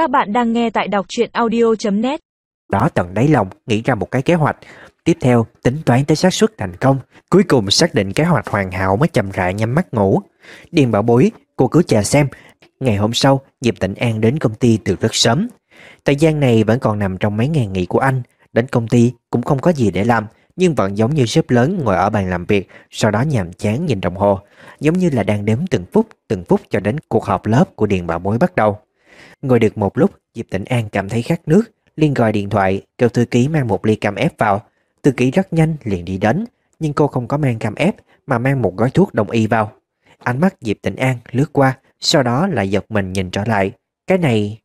Các bạn đang nghe tại đọc truyện audio.net Đó tận đáy lòng nghĩ ra một cái kế hoạch. Tiếp theo, tính toán tới xác suất thành công, Cuối cùng xác định kế hoạch hoàn hảo mới chậm rãi nhắm mắt ngủ. Điền bảo bối, Cô cứ chờ xem. Ngày hôm sau, Diệp Tịnh An đến công ty từ rất sớm. Thời gian này vẫn còn nằm trong mấy ngày nghỉ của anh. Đến công ty cũng không có gì để làm, Nhưng vẫn giống như sếp lớn ngồi ở bàn làm việc, Sau đó nhàm chán nhìn đồng hồ. Giống như là đang đếm từng phút Từng phút cho đến cuộc họp lớp của Điền Bảo Bối bắt đầu. Ngồi được một lúc, Diệp Tịnh An cảm thấy khát nước, liền gọi điện thoại, kêu thư ký mang một ly cam ép vào. Thư ký rất nhanh liền đi đến, Nhưng cô không có mang cam ép, Mà mang một gói thuốc đồng y vào. Ánh mắt Diệp Tịnh An lướt qua, Sau đó lại giật mình nhìn trở lại. Cái này,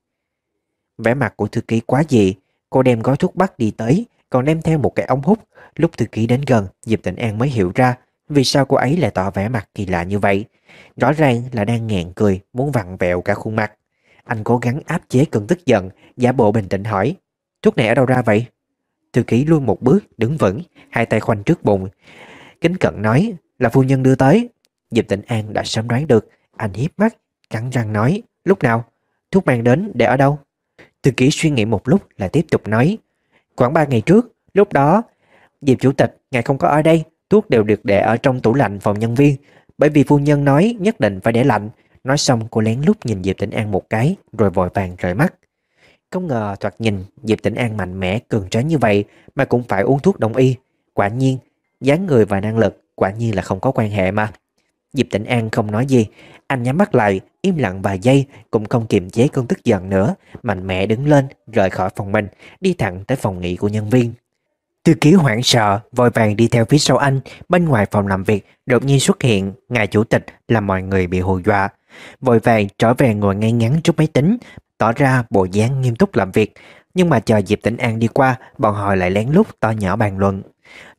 vẻ mặt của thư ký quá dị. Cô đem gói thuốc bắc đi tới, Còn đem theo một cái ống hút. Lúc thư ký đến gần, Diệp Tịnh An mới hiểu ra Vì sao cô ấy lại tỏ vẻ mặt kỳ lạ như vậy. Rõ ràng là đang nghẹn cười, Muốn vặn vẹo cả khuôn mặt. Anh cố gắng áp chế cơn tức giận, Giả bộ bình tĩnh hỏi, Thuốc này ở đâu ra vậy? Thư ký lui một bước, đứng vững, Hai tay khoanh trước bụng. Kính cận nói, là phu nhân đưa tới. Diệp Tịnh An đã sớm đoán được, Anh hiếp mắt, cắn răng nói, Lúc nào? Thuốc mang đến để ở đâu? Thư ký suy nghĩ một lúc là tiếp tục nói, Khoảng 3 ngày trước, Lúc đó, Diệp chủ tịch, ngài không có ở đây, Thuốc đều được để ở trong tủ lạnh phòng nhân viên, Bởi vì phu nhân nói nhất định phải để lạnh Nói xong, cô lén lút nhìn Diệp Tĩnh An một cái, Rồi vội vàng rời mắt. Không ngờ thoạt nhìn, Diệp Tĩnh An mạnh mẽ, cường tráng như vậy Mà cũng phải uống thuốc đông y. Quả nhiên, dáng người và năng lực Quả nhiên là không có quan hệ mà. Diệp Tĩnh An không nói gì, Anh nhắm mắt lại, Im lặng vài giây, Cũng không kiềm chế cơn tức giận nữa, Mạnh mẽ đứng lên, Rời khỏi phòng mình, Đi thẳng tới phòng nghỉ của nhân viên. Thư ký hoảng sợ, Vội vàng đi theo phía sau anh, Bên ngoài phòng làm việc, Đột nhiên xuất hiện, Ngài chủ tịch, Làm mọi người bị hù dọa. Vội vàng trở về ngồi ngay ngắn trước máy tính, Tỏ ra bộ dáng nghiêm túc làm việc. Nhưng mà chờ Diệp Tĩnh An đi qua, Bọn họ lại lén lút to nhỏ bàn luận.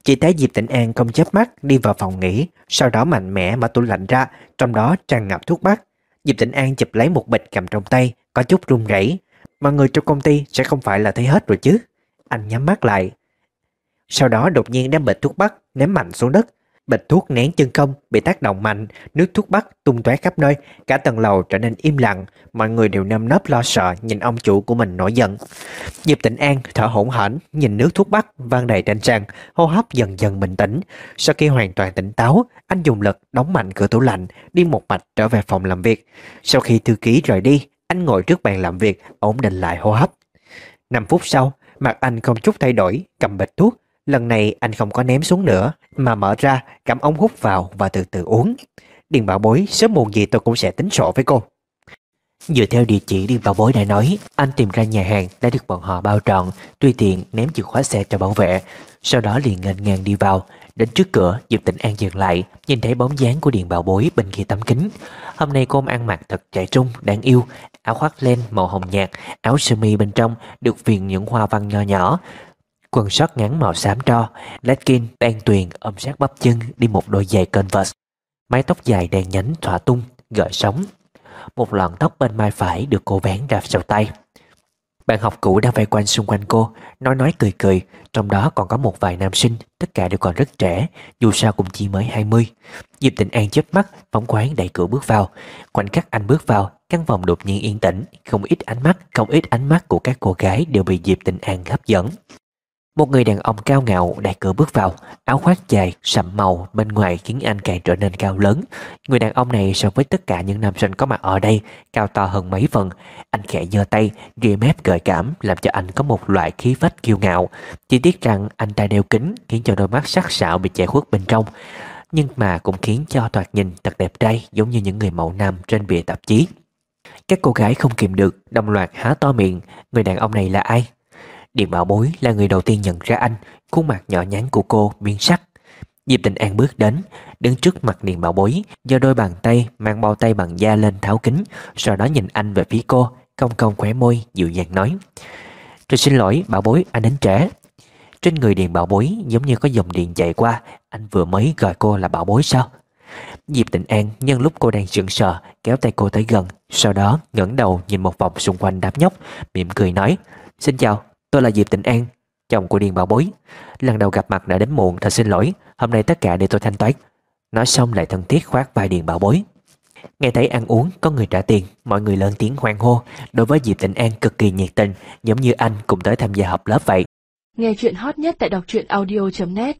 Chỉ thấy Diệp Tĩnh An không chớp mắt, Đi vào phòng nghỉ, Sau đó mạnh mẽ mở tủ lạnh ra, Trong đó tràn ngập thuốc bắc. Diệp Tĩnh An chụp lấy một bịch cầm trong tay, Có chút run rẩy. Mọi người trong công ty sẽ không phải là thấy hết rồi chứ. Anh nhắm mắt lại. Sau đó đột nhiên đem bịch thuốc bắc Ném mạnh xuống đất Bịch thuốc nén chân không bị tác động mạnh, nước thuốc bắc tung tóe khắp nơi, cả tầng lầu trở nên im lặng, mọi người đều nâm nấp lo sợ nhìn ông chủ của mình nổi giận. Diệp Tịnh An thở hổn hển, nhìn nước thuốc bắc vang đầy trên sàn, hô hấp dần dần bình tĩnh. Sau khi hoàn toàn tỉnh táo, anh dùng lực đóng mạnh cửa tủ lạnh, đi một mạch trở về phòng làm việc. Sau khi thư ký rời đi, anh ngồi trước bàn làm việc, ổn định lại hô hấp. 5 phút sau, mặt anh không chút thay đổi, cầm bịch thuốc, Lần này anh không có ném xuống nữa Mà mở ra cắm ống hút vào và từ từ uống. Điền bảo bối sớm muộn gì tôi cũng sẽ tính sổ với cô. Dựa theo địa chỉ Điền bảo bối đã nói Anh tìm ra nhà hàng đã được bọn họ bao trọn Tuy tiện ném chìa khóa xe cho bảo vệ. Sau đó liền ngành ngang đi vào Đến trước cửa Diệp Tĩnh An dừng lại Nhìn thấy bóng dáng của Điền bảo bối bên kia tấm kính. Hôm nay cô ăn mặc thật trẻ trung, đáng yêu Áo khoác len màu hồng nhạt Áo sơ mi bên trong được viền những hoa văn nho nhỏ. Quần short ngắn màu xám tro, legging đen tuyền ôm sát bắp chân đi một đôi giày Converse. Mái tóc dài đen nhánh thỏa tung, gợi sóng. Một lọn tóc bên mai phải được cô vén ra sau tay. Bạn học cũ đang vây quanh xung quanh cô, nói nói cười cười, trong đó còn có một vài nam sinh, tất cả đều còn rất trẻ, dù sao cũng chỉ mới 20. Diệp Tịnh An chớp mắt, phóng khoáng đẩy cửa bước vào. Khoảnh khắc anh bước vào, căn phòng đột nhiên yên tĩnh, không ít ánh mắt, không ít ánh mắt của các cô gái đều bị Diệp Tịnh An hấp dẫn. Một người đàn ông cao ngạo đẩy cửa bước vào, áo khoác dài, sậm màu bên ngoài khiến anh càng trở nên cao lớn. Người đàn ông này so với tất cả những nam sinh có mặt ở đây, cao to hơn mấy phần. Anh khẽ giơ tay, ria mép gợi cảm, làm cho anh có một loại khí phách kiêu ngạo. Chỉ tiếc rằng anh ta đeo kính khiến cho đôi mắt sắc sảo bị che khuất bên trong. Nhưng mà cũng khiến cho thoạt nhìn thật đẹp trai giống như những người mẫu nam trên bìa tạp chí. Các cô gái không kìm được, đồng loạt há to miệng, người đàn ông này là ai? Điền bảo bối là người đầu tiên nhận ra anh, Khuôn mặt nhỏ nhắn của cô biến sắc. Diệp Tình An bước đến, Đứng trước mặt Điền bảo bối, Do đôi bàn tay mang bao tay bằng da lên tháo kính, Sau đó nhìn anh về phía cô, Cong cong khóe môi, dịu dàng nói, Tôi xin lỗi, bảo bối, anh đến trễ. Trên người Điền bảo bối Giống như có dòng điện chạy qua, Anh vừa mới gọi cô là bảo bối sao? Diệp Tịnh An nhân lúc cô đang sững sờ, Kéo tay cô tới gần, Sau đó ngẩng đầu nhìn một vòng xung quanh đám nhóc, mỉm cười nói, Xin chào Tôi là Diệp Tịnh An Chồng của Điền Bảo Bối. Lần đầu gặp mặt đã đến muộn thật xin lỗi. Hôm nay tất cả để tôi thanh toán. Nói xong lại thân thiết khoát vai Điền Bảo Bối. Nghe thấy ăn uống có người trả tiền, mọi người lớn tiếng hoan hô. Đối với Diệp Tịnh An cực kỳ nhiệt tình, giống như anh cùng tới tham gia học lớp vậy. Nghe chuyện hot nhất tại đọc truyện audio.net